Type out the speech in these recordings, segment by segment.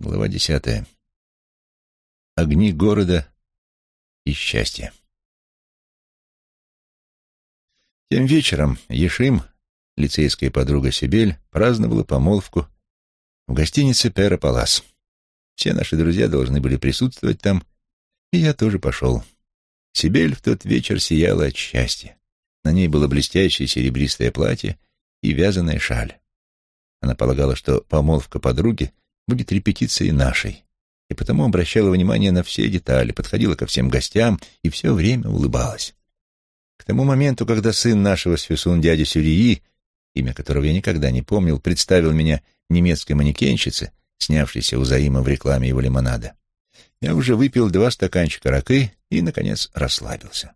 Глава десятая. Огни города и счастье. Тем вечером Ешим, лицейская подруга Сибель, праздновала помолвку в гостинице Пера Палас. Все наши друзья должны были присутствовать там, и я тоже пошел. Сибель в тот вечер сияла от счастья. На ней было блестящее серебристое платье и вязаная шаль. Она полагала, что помолвка подруги будет репетицией нашей, и потому обращала внимание на все детали, подходила ко всем гостям и все время улыбалась. К тому моменту, когда сын нашего с Фюсун дяди Сюрии, имя которого я никогда не помнил, представил меня немецкой манекенщице, снявшейся у Заима в рекламе его лимонада, я уже выпил два стаканчика ракы и, наконец, расслабился.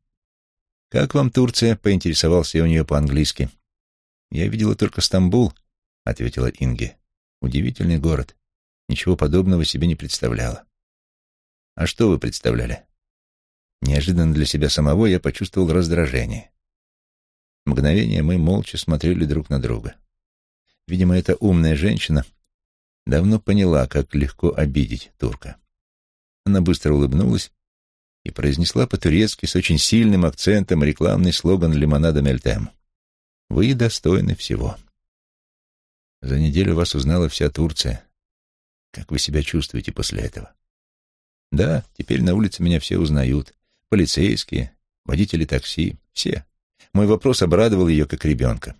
«Как вам Турция?» — поинтересовался я у нее по-английски. «Я видела только Стамбул», — ответила Инге. «Удивительный город. Ничего подобного себе не представляла». «А что вы представляли?» Неожиданно для себя самого я почувствовал раздражение. Мгновение мы молча смотрели друг на друга. Видимо, эта умная женщина давно поняла, как легко обидеть турка. Она быстро улыбнулась и произнесла по-турецки с очень сильным акцентом рекламный слоган лимонада Мельтем. «Вы достойны всего». За неделю вас узнала вся Турция. Как вы себя чувствуете после этого? Да, теперь на улице меня все узнают. Полицейские, водители такси, все. Мой вопрос обрадовал ее, как ребенка.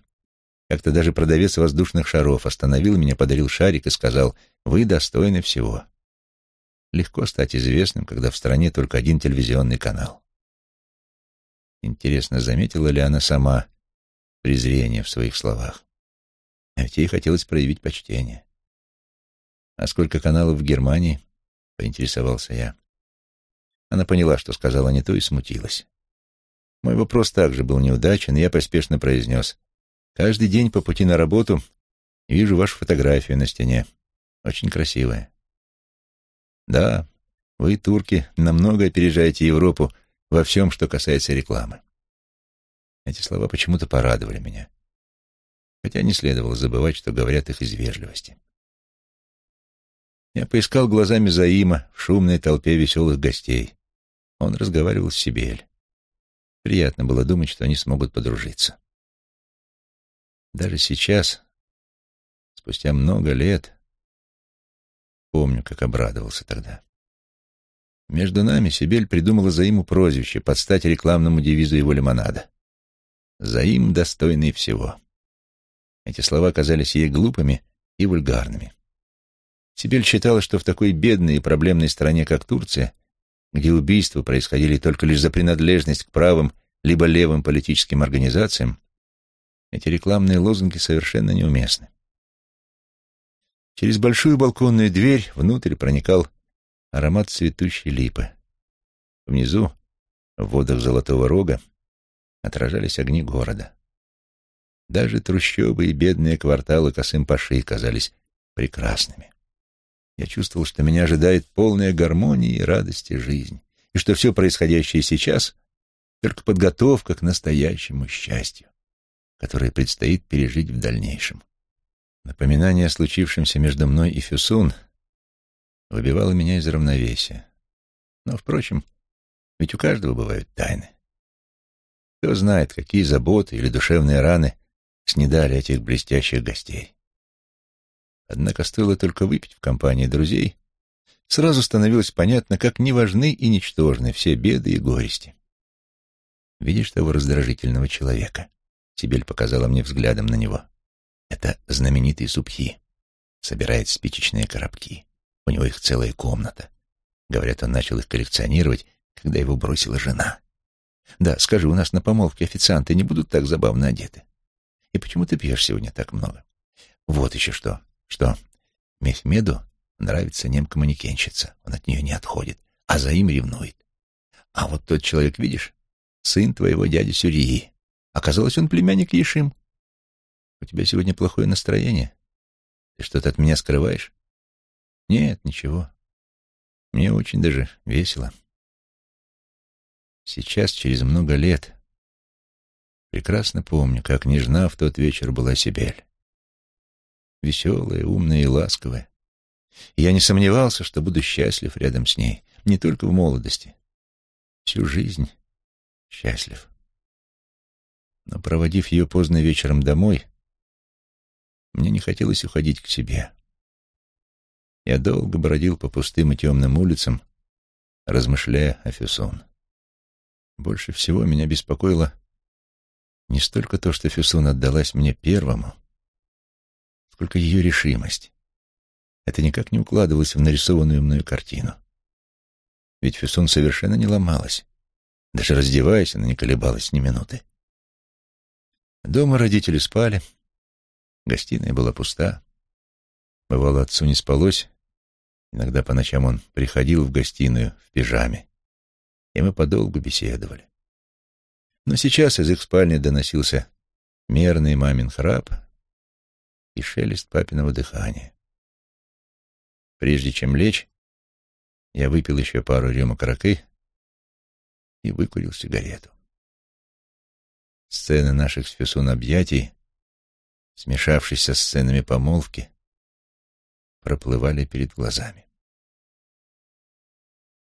Как-то даже продавец воздушных шаров остановил меня, подарил шарик и сказал, «Вы достойны всего». Легко стать известным, когда в стране только один телевизионный канал. Интересно, заметила ли она сама презрение в своих словах? А ведь ей хотелось проявить почтение. «А сколько каналов в Германии?» — поинтересовался я. Она поняла, что сказала не то, и смутилась. Мой вопрос также был неудачен, и я поспешно произнес. «Каждый день по пути на работу вижу вашу фотографию на стене. Очень красивая. Да, вы, турки, намного опережаете Европу во всем, что касается рекламы. Эти слова почему-то порадовали меня. Хотя не следовало забывать, что говорят их из вежливости. Я поискал глазами Заима в шумной толпе веселых гостей. Он разговаривал с Сибель. Приятно было думать, что они смогут подружиться. Даже сейчас, спустя много лет, Помню, как обрадовался тогда. Между нами Сибель придумала Заиму прозвище под стать рекламному девизу его лимонада. «Заим, достойный всего». Эти слова казались ей глупыми и вульгарными. Сибель считала, что в такой бедной и проблемной стране, как Турция, где убийства происходили только лишь за принадлежность к правым либо левым политическим организациям, эти рекламные лозунги совершенно неуместны. Через большую балконную дверь внутрь проникал аромат цветущей липы. Внизу, в водах Золотого Рога, отражались огни города. Даже трущобы и бедные кварталы Касым-Паши казались прекрасными. Я чувствовал, что меня ожидает полная гармония и радости жизнь, и что все происходящее сейчас — только подготовка к настоящему счастью, которое предстоит пережить в дальнейшем. Напоминание о случившемся между мной и Фюсун выбивало меня из равновесия. Но, впрочем, ведь у каждого бывают тайны. Кто знает, какие заботы или душевные раны снедали этих блестящих гостей. Однако стоило только выпить в компании друзей, сразу становилось понятно, как неважны и ничтожны все беды и горести. «Видишь того раздражительного человека?» — Сибель показала мне взглядом на него. Это знаменитый Субхи. Собирает спичечные коробки. У него их целая комната. Говорят, он начал их коллекционировать, когда его бросила жена. Да, скажи, у нас на помолвке официанты не будут так забавно одеты? И почему ты пьешь сегодня так много? Вот еще что. Что? Мехмеду нравится немка-манекенщица. Он от нее не отходит, а за им ревнует. А вот тот человек, видишь, сын твоего дяди Сюрии. Оказалось, он племянник Ешим. У тебя сегодня плохое настроение? Ты что-то от меня скрываешь? Нет, ничего. Мне очень даже весело. Сейчас, через много лет, прекрасно помню, как нежна в тот вечер была Сибель. Веселая, умная и ласковая. Я не сомневался, что буду счастлив рядом с ней, не только в молодости. Всю жизнь счастлив. Но, проводив ее поздно вечером домой, мне не хотелось уходить к себе. Я долго бродил по пустым и темным улицам, размышляя о Фюсон. Больше всего меня беспокоило не столько то, что Фюсон отдалась мне первому, сколько ее решимость. Это никак не укладывалось в нарисованную мною картину. Ведь Фюсон совершенно не ломалась. Даже раздеваясь, она не колебалась ни минуты. Дома родители спали, гостиная была пуста. Бывало, отцу не спалось. Иногда по ночам он приходил в гостиную в пижаме, и мы подолгу беседовали. Но сейчас из их спальни доносился мерный мамин храп и шелест папиного дыхания. Прежде чем лечь, я выпил еще пару рюмок ракы и выкурил сигарету. Сцены наших с Фесун объятий, смешавшись со сценами помолвки, проплывали перед глазами.